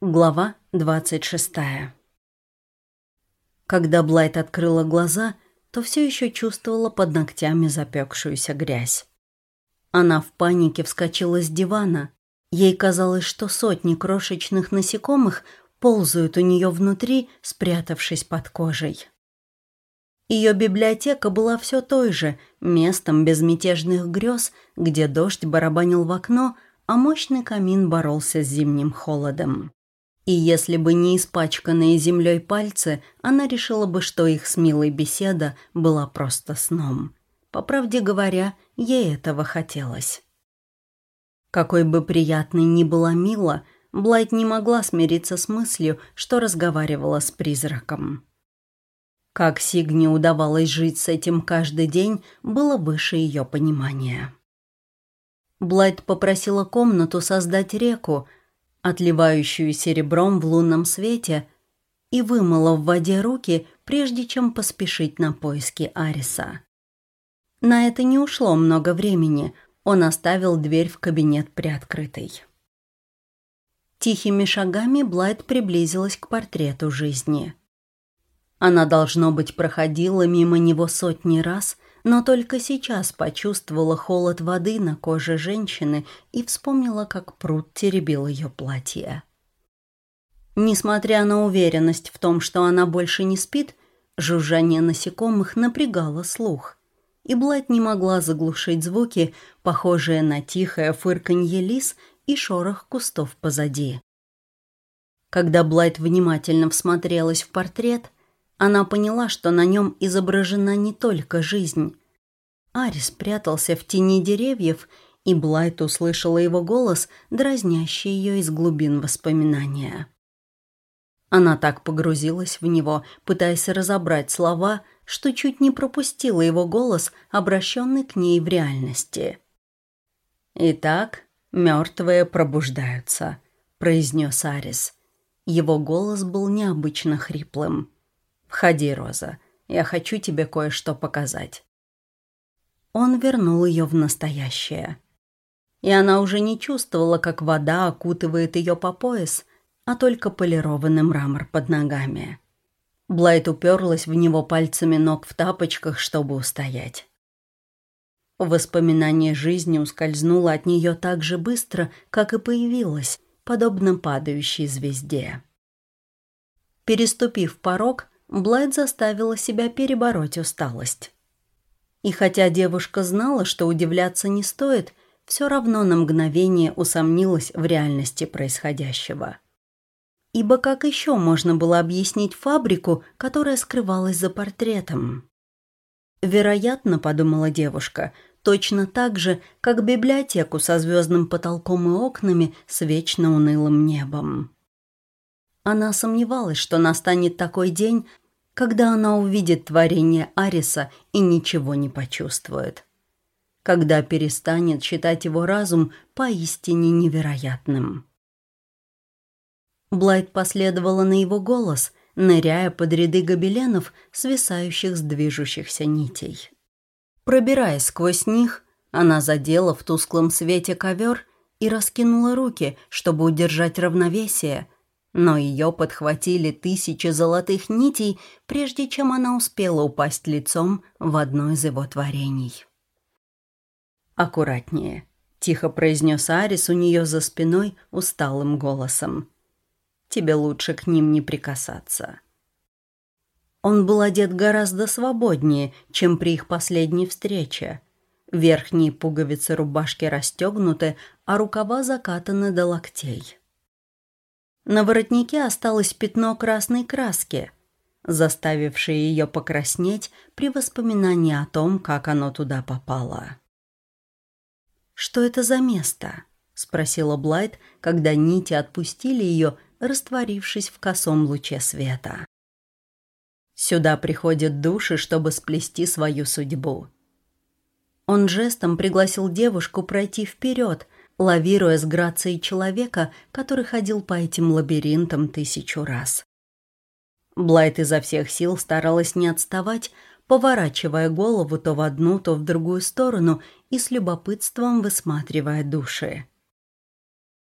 Глава 26 Когда Блайт открыла глаза, то все еще чувствовала под ногтями запекшуюся грязь. Она в панике вскочила с дивана. Ей казалось, что сотни крошечных насекомых ползают у нее внутри, спрятавшись под кожей. Ее библиотека была все той же, местом безмятежных грез, где дождь барабанил в окно, а мощный камин боролся с зимним холодом. И если бы не испачканные землей пальцы, она решила бы, что их с милой беседа была просто сном. По правде говоря, ей этого хотелось. Какой бы приятной ни была Мила, Блайт не могла смириться с мыслью, что разговаривала с призраком. Как Сигне удавалось жить с этим каждый день, было выше ее понимания. Блайт попросила комнату создать реку, отливающую серебром в лунном свете, и вымыла в воде руки, прежде чем поспешить на поиски Ариса. На это не ушло много времени, он оставил дверь в кабинет приоткрытой. Тихими шагами Блайт приблизилась к портрету жизни. Она, должно быть, проходила мимо него сотни раз – но только сейчас почувствовала холод воды на коже женщины и вспомнила, как пруд теребил ее платье. Несмотря на уверенность в том, что она больше не спит, жужжание насекомых напрягало слух, и Блайт не могла заглушить звуки, похожие на тихое фырканье лис и шорох кустов позади. Когда Блайт внимательно всмотрелась в портрет – она поняла, что на нем изображена не только жизнь. Арис прятался в тени деревьев, и Блайт услышала его голос, дразнящий ее из глубин воспоминания. Она так погрузилась в него, пытаясь разобрать слова, что чуть не пропустила его голос, обращенный к ней в реальности. «Итак, мертвые пробуждаются», — произнес Арис. Его голос был необычно хриплым. «Входи, Роза. Я хочу тебе кое-что показать». Он вернул ее в настоящее. И она уже не чувствовала, как вода окутывает ее по пояс, а только полированный мрамор под ногами. Блайт уперлась в него пальцами ног в тапочках, чтобы устоять. Воспоминание жизни ускользнуло от нее так же быстро, как и появилось, подобно падающей звезде. Переступив порог, Блайт заставила себя перебороть усталость. И хотя девушка знала, что удивляться не стоит, все равно на мгновение усомнилась в реальности происходящего. Ибо как еще можно было объяснить фабрику, которая скрывалась за портретом? Вероятно, подумала девушка, точно так же, как библиотеку со звездным потолком и окнами с вечно унылым небом. Она сомневалась, что настанет такой день, когда она увидит творение Ариса и ничего не почувствует. Когда перестанет считать его разум поистине невероятным. Блайт последовала на его голос, ныряя под ряды гобеленов, свисающих с движущихся нитей. Пробираясь сквозь них, она задела в тусклом свете ковер и раскинула руки, чтобы удержать равновесие – но ее подхватили тысячи золотых нитей, прежде чем она успела упасть лицом в одно из его творений. «Аккуратнее», — тихо произнес Арис у нее за спиной усталым голосом. «Тебе лучше к ним не прикасаться». Он был одет гораздо свободнее, чем при их последней встрече. Верхние пуговицы рубашки расстегнуты, а рукава закатаны до локтей. На воротнике осталось пятно красной краски, заставившее ее покраснеть при воспоминании о том, как оно туда попало. «Что это за место?» — спросила Блайт, когда нити отпустили ее, растворившись в косом луче света. «Сюда приходят души, чтобы сплести свою судьбу». Он жестом пригласил девушку пройти вперед, лавируя с грацией человека, который ходил по этим лабиринтам тысячу раз. Блайт изо всех сил старалась не отставать, поворачивая голову то в одну, то в другую сторону и с любопытством высматривая души.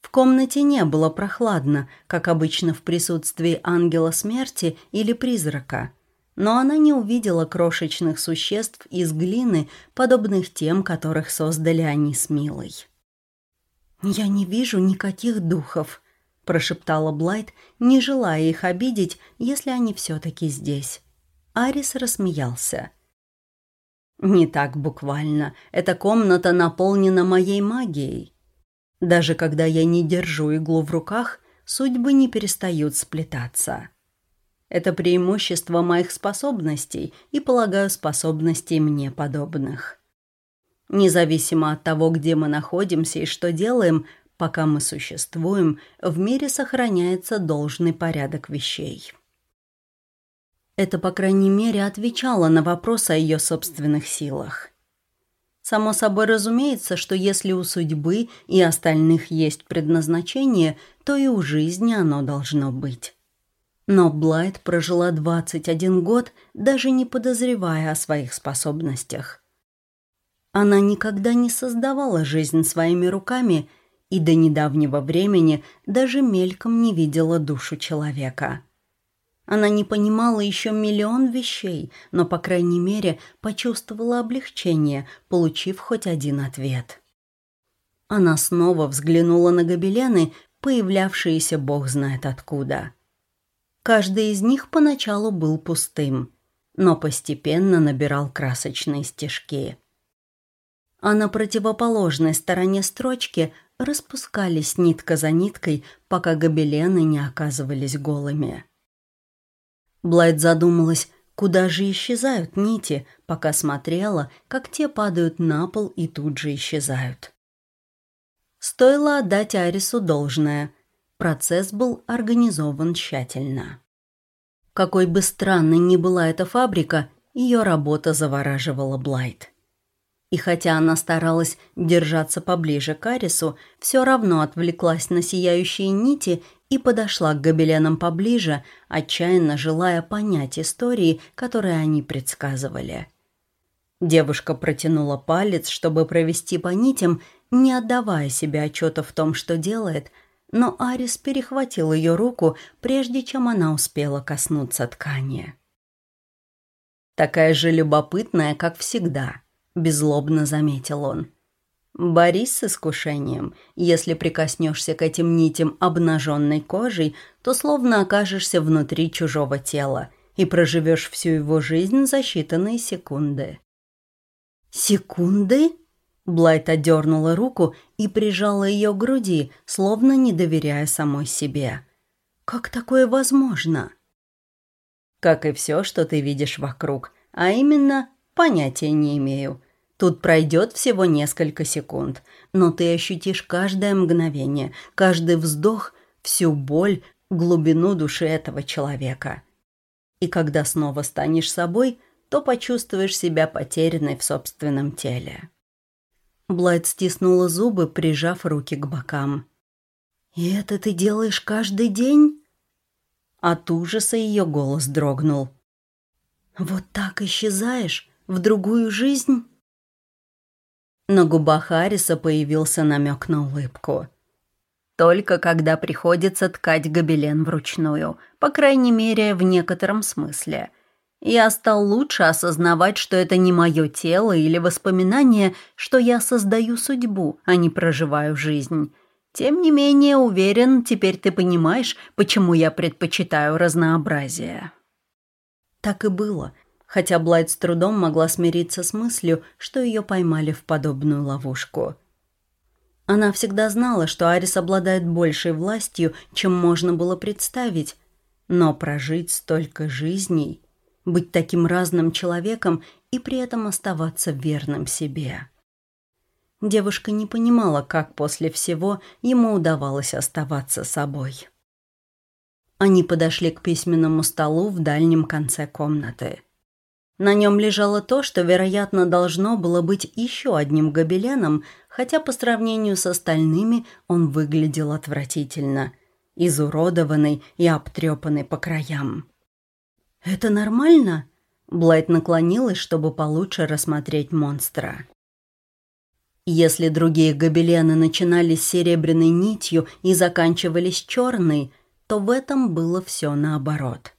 В комнате не было прохладно, как обычно в присутствии ангела смерти или призрака, но она не увидела крошечных существ из глины, подобных тем, которых создали они с Милой. «Я не вижу никаких духов», – прошептала Блайт, не желая их обидеть, если они все-таки здесь. Арис рассмеялся. «Не так буквально. Эта комната наполнена моей магией. Даже когда я не держу иглу в руках, судьбы не перестают сплетаться. Это преимущество моих способностей и, полагаю, способностей мне подобных. Независимо от того, где мы находимся и что делаем, пока мы существуем, в мире сохраняется должный порядок вещей. Это, по крайней мере, отвечало на вопрос о ее собственных силах. Само собой разумеется, что если у судьбы и остальных есть предназначение, то и у жизни оно должно быть. Но Блайт прожила 21 год, даже не подозревая о своих способностях. Она никогда не создавала жизнь своими руками и до недавнего времени даже мельком не видела душу человека. Она не понимала еще миллион вещей, но, по крайней мере, почувствовала облегчение, получив хоть один ответ. Она снова взглянула на гобелены, появлявшиеся бог знает откуда. Каждый из них поначалу был пустым, но постепенно набирал красочные стежки. А на противоположной стороне строчки распускались нитка за ниткой, пока гобелены не оказывались голыми. Блайт задумалась, куда же исчезают нити, пока смотрела, как те падают на пол и тут же исчезают. Стоило отдать Арису должное. Процесс был организован тщательно. Какой бы странной ни была эта фабрика, ее работа завораживала Блайт. И хотя она старалась держаться поближе к Арису, все равно отвлеклась на сияющие нити и подошла к гобеленам поближе, отчаянно желая понять истории, которые они предсказывали. Девушка протянула палец, чтобы провести по нитям, не отдавая себе отчета в том, что делает, но Арис перехватил ее руку, прежде чем она успела коснуться ткани. «Такая же любопытная, как всегда», — беззлобно заметил он. Борись с искушением. Если прикоснешься к этим нитям обнаженной кожей, то словно окажешься внутри чужого тела и проживешь всю его жизнь за считанные секунды. «Секунды?» Блайт одернула руку и прижала ее к груди, словно не доверяя самой себе. «Как такое возможно?» «Как и все, что ты видишь вокруг, а именно, понятия не имею», Тут пройдет всего несколько секунд, но ты ощутишь каждое мгновение, каждый вздох, всю боль, глубину души этого человека. И когда снова станешь собой, то почувствуешь себя потерянной в собственном теле. Блайт стиснула зубы, прижав руки к бокам. «И это ты делаешь каждый день?» От ужаса ее голос дрогнул. «Вот так исчезаешь? В другую жизнь?» На губах Ариса появился намек на улыбку. Только когда приходится ткать гобелен вручную, по крайней мере, в некотором смысле. Я стал лучше осознавать, что это не мое тело или воспоминание, что я создаю судьбу, а не проживаю жизнь. Тем не менее, уверен, теперь ты понимаешь, почему я предпочитаю разнообразие. Так и было хотя Блайт с трудом могла смириться с мыслью, что ее поймали в подобную ловушку. Она всегда знала, что Арис обладает большей властью, чем можно было представить, но прожить столько жизней, быть таким разным человеком и при этом оставаться верным себе. Девушка не понимала, как после всего ему удавалось оставаться собой. Они подошли к письменному столу в дальнем конце комнаты. На нем лежало то, что, вероятно, должно было быть еще одним гобеленом, хотя по сравнению с остальными он выглядел отвратительно, изуродованный и обтрепанный по краям. «Это нормально?» Блайт наклонилась, чтобы получше рассмотреть монстра. Если другие гобелены начинались серебряной нитью и заканчивались черной, то в этом было все наоборот.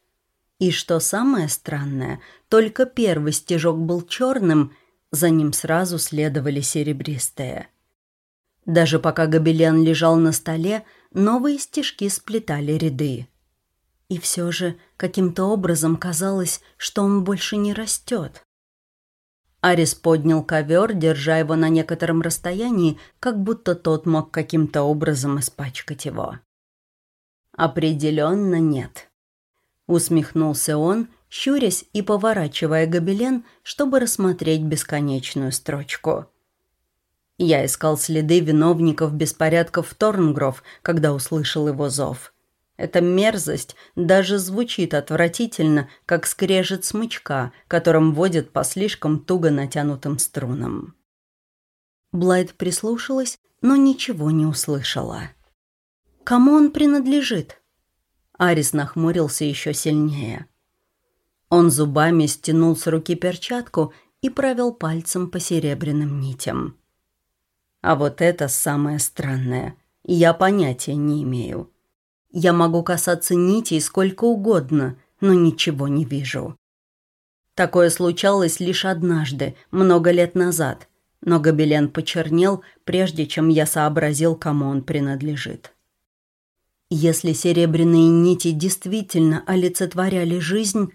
И что самое странное, только первый стежок был черным, за ним сразу следовали серебристые. Даже пока гобелен лежал на столе, новые стежки сплетали ряды. И все же каким-то образом казалось, что он больше не растет. Арис поднял ковер, держа его на некотором расстоянии, как будто тот мог каким-то образом испачкать его. «Определенно нет», — усмехнулся он, щурясь и поворачивая гобелен, чтобы рассмотреть бесконечную строчку. Я искал следы виновников беспорядков в Торнгров, когда услышал его зов. Эта мерзость даже звучит отвратительно, как скрежет смычка, которым водят по слишком туго натянутым струнам. Блайт прислушалась, но ничего не услышала. «Кому он принадлежит?» Арис нахмурился еще сильнее. Он зубами стянул с руки перчатку и провел пальцем по серебряным нитям. А вот это самое странное. Я понятия не имею. Я могу касаться нитей сколько угодно, но ничего не вижу. Такое случалось лишь однажды, много лет назад, но гобелен почернел, прежде чем я сообразил, кому он принадлежит. Если серебряные нити действительно олицетворяли жизнь,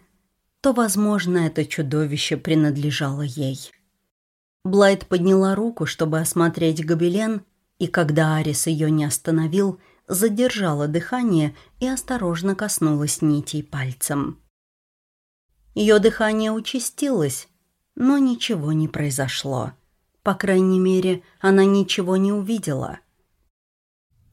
то, возможно, это чудовище принадлежало ей. Блайт подняла руку, чтобы осмотреть гобелен, и когда Арис ее не остановил, задержала дыхание и осторожно коснулась нитей пальцем. Ее дыхание участилось, но ничего не произошло. По крайней мере, она ничего не увидела.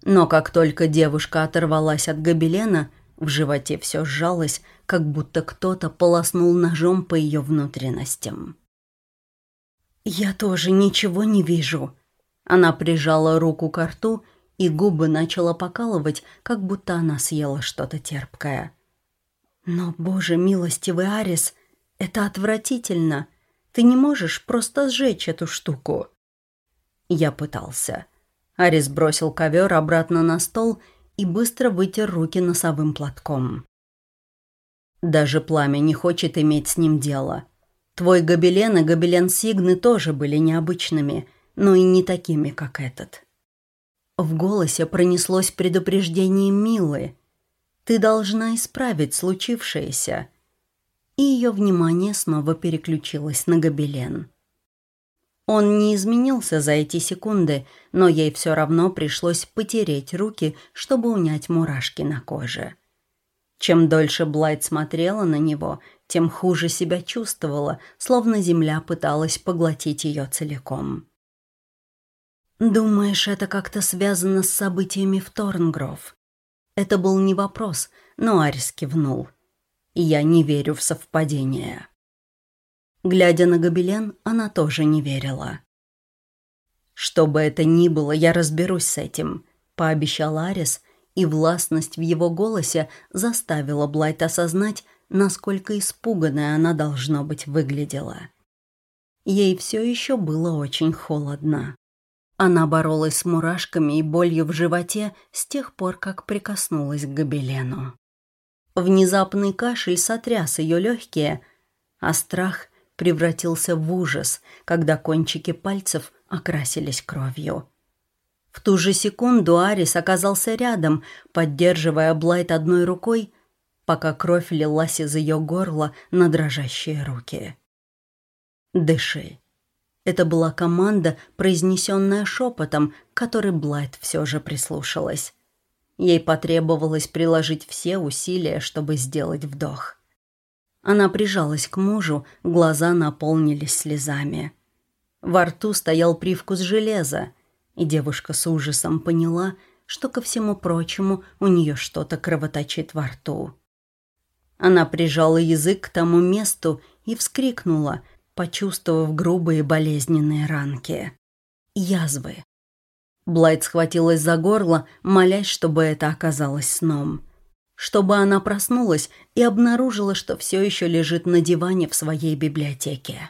Но как только девушка оторвалась от гобелена, в животе все сжалось, как будто кто-то полоснул ножом по ее внутренностям. «Я тоже ничего не вижу». Она прижала руку к рту и губы начала покалывать, как будто она съела что-то терпкое. «Но, боже милостивый Арис, это отвратительно. Ты не можешь просто сжечь эту штуку». Я пытался. Арис бросил ковер обратно на стол и быстро вытер руки носовым платком. Даже пламя не хочет иметь с ним дело. Твой гобелен и гобелен Сигны тоже были необычными, но и не такими, как этот. В голосе пронеслось предупреждение Милы. «Ты должна исправить случившееся». И ее внимание снова переключилось на гобелен. Он не изменился за эти секунды, но ей все равно пришлось потереть руки, чтобы унять мурашки на коже. Чем дольше Блайт смотрела на него, тем хуже себя чувствовала, словно земля пыталась поглотить ее целиком. «Думаешь, это как-то связано с событиями в Торнгров?» Это был не вопрос, но Арис кивнул. «Я не верю в совпадение». Глядя на гобелен, она тоже не верила. «Что бы это ни было, я разберусь с этим», — пообещал Арис, и властность в его голосе заставила Блайт осознать, насколько испуганной она, должно быть, выглядела. Ей все еще было очень холодно. Она боролась с мурашками и болью в животе с тех пор, как прикоснулась к гобелену. Внезапный кашель сотряс ее легкие, а страх превратился в ужас, когда кончики пальцев окрасились кровью. В ту же секунду Арис оказался рядом, поддерживая Блайт одной рукой, пока кровь лилась из ее горла на дрожащие руки. «Дыши», это была команда, произнесенная шепотом, к которой Блайт все же прислушалась. Ей потребовалось приложить все усилия, чтобы сделать вдох. Она прижалась к мужу, глаза наполнились слезами. Во рту стоял привкус железа, и девушка с ужасом поняла, что, ко всему прочему, у нее что-то кровоточит во рту. Она прижала язык к тому месту и вскрикнула, почувствовав грубые болезненные ранки. Язвы. Блайт схватилась за горло, молясь, чтобы это оказалось сном. Чтобы она проснулась и обнаружила, что все еще лежит на диване в своей библиотеке.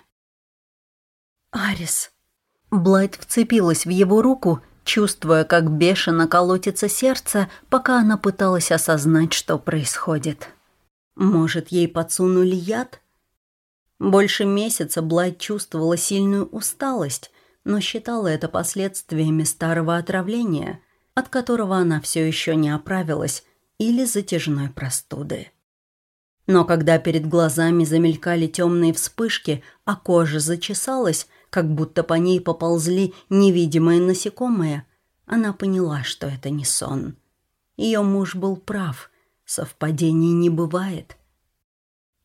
«Арис!» Блайт вцепилась в его руку, чувствуя, как бешено колотится сердце, пока она пыталась осознать, что происходит. Может, ей подсунули яд? Больше месяца Блайт чувствовала сильную усталость, но считала это последствиями старого отравления, от которого она все еще не оправилась, или затяжной простуды. Но когда перед глазами замелькали темные вспышки, а кожа зачесалась, как будто по ней поползли невидимые насекомые, она поняла, что это не сон. Ее муж был прав, совпадений не бывает.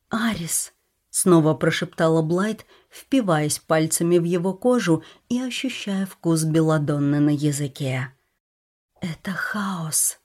«Арис», — снова прошептала Блайт, впиваясь пальцами в его кожу и ощущая вкус белладонны на языке. «Это хаос».